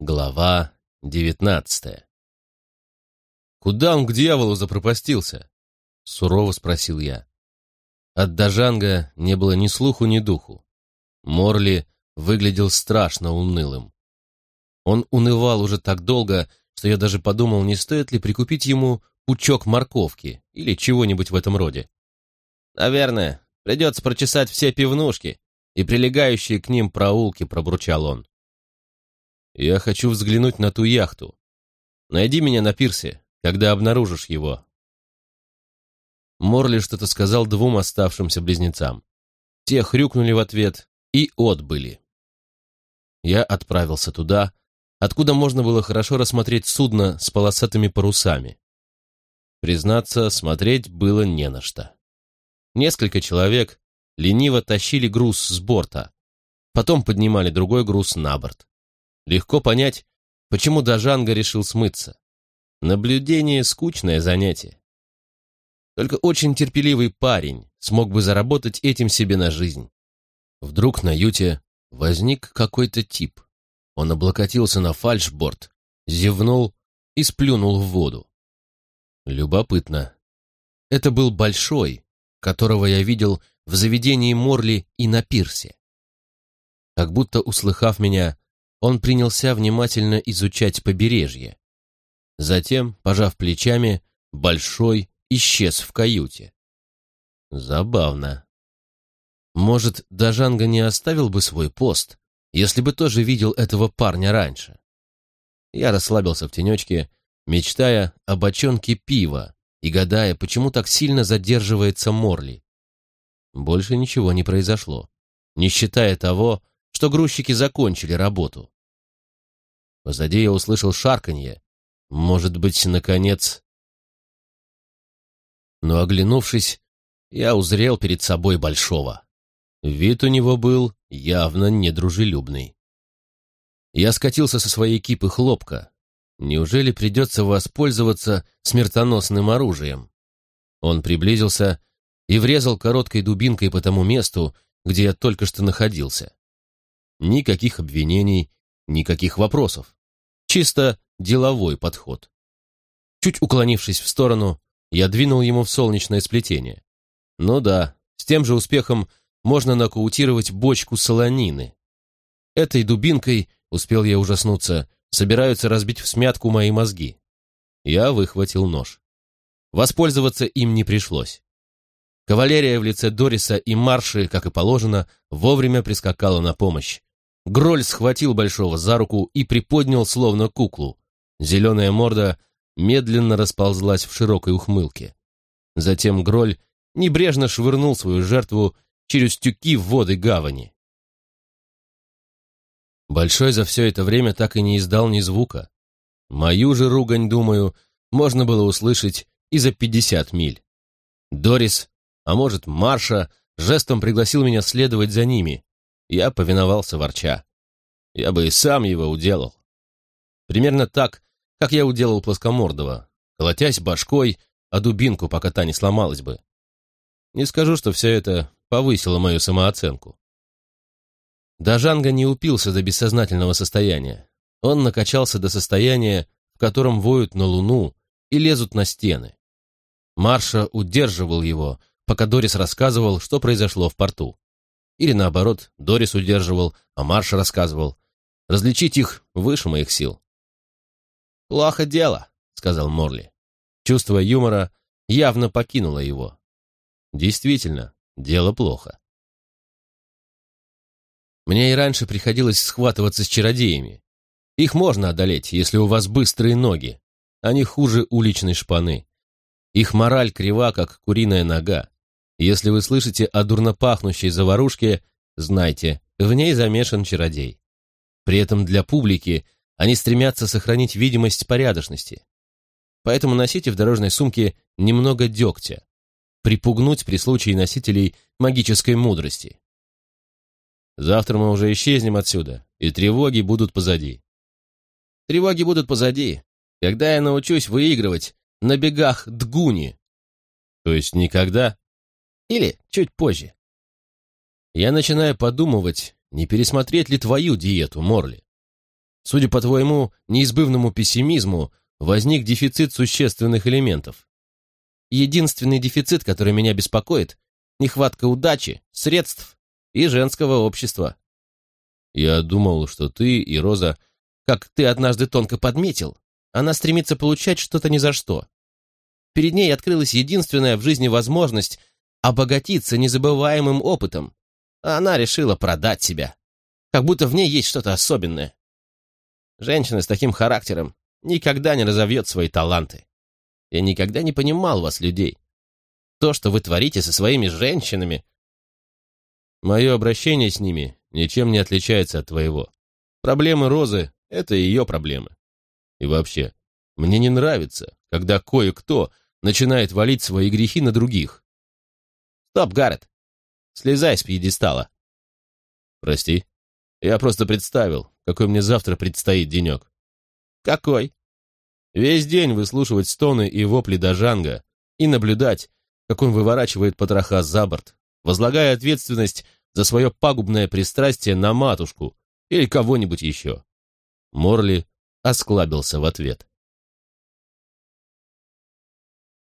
Глава девятнадцатая «Куда он к дьяволу запропастился?» — сурово спросил я. От Дажанга не было ни слуху, ни духу. Морли выглядел страшно унылым. Он унывал уже так долго, что я даже подумал, не стоит ли прикупить ему пучок морковки или чего-нибудь в этом роде. «Наверное, придется прочесать все пивнушки и прилегающие к ним проулки», — пробурчал он. «Я хочу взглянуть на ту яхту. Найди меня на пирсе, когда обнаружишь его». Морли что-то сказал двум оставшимся близнецам. Те хрюкнули в ответ и отбыли. Я отправился туда, откуда можно было хорошо рассмотреть судно с полосатыми парусами. Признаться, смотреть было не на что. Несколько человек лениво тащили груз с борта, потом поднимали другой груз на борт. Легко понять, почему Дажанга решил смыться. Наблюдение — скучное занятие. Только очень терпеливый парень смог бы заработать этим себе на жизнь. Вдруг на юте возник какой-то тип. Он облокотился на фальшборд, зевнул и сплюнул в воду. Любопытно. Это был большой, которого я видел в заведении Морли и на пирсе. Как будто услыхав меня, он принялся внимательно изучать побережье. Затем, пожав плечами, Большой исчез в каюте. Забавно. Может, Дажанга не оставил бы свой пост, если бы тоже видел этого парня раньше. Я расслабился в тенечке, мечтая о бочонке пива и гадая, почему так сильно задерживается Морли. Больше ничего не произошло, не считая того, что грузчики закончили работу. Позади я услышал шарканье. Может быть, наконец... Но, оглянувшись, я узрел перед собой Большого. Вид у него был явно недружелюбный. Я скатился со своей кипы хлопка. Неужели придется воспользоваться смертоносным оружием? Он приблизился и врезал короткой дубинкой по тому месту, где я только что находился. Никаких обвинений, никаких вопросов. Чисто деловой подход. Чуть уклонившись в сторону, я двинул ему в солнечное сплетение. Ну да, с тем же успехом можно нокаутировать бочку солонины. Этой дубинкой, успел я ужаснуться, собираются разбить в смятку мои мозги. Я выхватил нож. Воспользоваться им не пришлось. Кавалерия в лице Дориса и Марши, как и положено, вовремя прискакала на помощь. Гроль схватил Большого за руку и приподнял словно куклу. Зеленая морда медленно расползлась в широкой ухмылке. Затем Гроль небрежно швырнул свою жертву через тюки в воды гавани. Большой за все это время так и не издал ни звука. Мою же ругань, думаю, можно было услышать и за пятьдесят миль. Дорис а может, Марша жестом пригласил меня следовать за ними. Я повиновался ворча. Я бы и сам его уделал. Примерно так, как я уделал плоскомордого, колотясь башкой о дубинку, пока та не сломалась бы. Не скажу, что все это повысило мою самооценку. Дажанга не упился до бессознательного состояния. Он накачался до состояния, в котором воют на луну и лезут на стены. Марша удерживал его, пока Дорис рассказывал, что произошло в порту. Или наоборот, Дорис удерживал, а Марш рассказывал. Различить их выше моих сил. «Плохо дело», — сказал Морли. Чувство юмора явно покинуло его. Действительно, дело плохо. Мне и раньше приходилось схватываться с чародеями. Их можно одолеть, если у вас быстрые ноги. Они хуже уличной шпаны. Их мораль крива, как куриная нога. Если вы слышите о дурнопахнущей заварушке, знайте, в ней замешан чародей. При этом для публики они стремятся сохранить видимость порядочности. Поэтому носите в дорожной сумке немного дегтя. Припугнуть при случае носителей магической мудрости. Завтра мы уже исчезнем отсюда, и тревоги будут позади. Тревоги будут позади, когда я научусь выигрывать на бегах дгуни. То есть никогда? Или чуть позже. Я начинаю подумывать, не пересмотреть ли твою диету, Морли. Судя по твоему неизбывному пессимизму, возник дефицит существенных элементов. Единственный дефицит, который меня беспокоит, нехватка удачи, средств и женского общества. Я думал, что ты и Роза, как ты однажды тонко подметил, она стремится получать что-то ни за что. Перед ней открылась единственная в жизни возможность обогатиться незабываемым опытом. Она решила продать себя. Как будто в ней есть что-то особенное. Женщина с таким характером никогда не разовьет свои таланты. Я никогда не понимал вас, людей. То, что вы творите со своими женщинами... Мое обращение с ними ничем не отличается от твоего. Проблемы Розы — это ее проблемы. И вообще, мне не нравится, когда кое-кто начинает валить свои грехи на других. Стоп, Гаррет! Слезай с пьедестала. Прости, я просто представил, какой мне завтра предстоит денек. Какой? Весь день выслушивать стоны и вопли Дажанга и наблюдать, как он выворачивает потроха за борт, возлагая ответственность за свое пагубное пристрастие на матушку или кого-нибудь еще. Морли осклабился в ответ.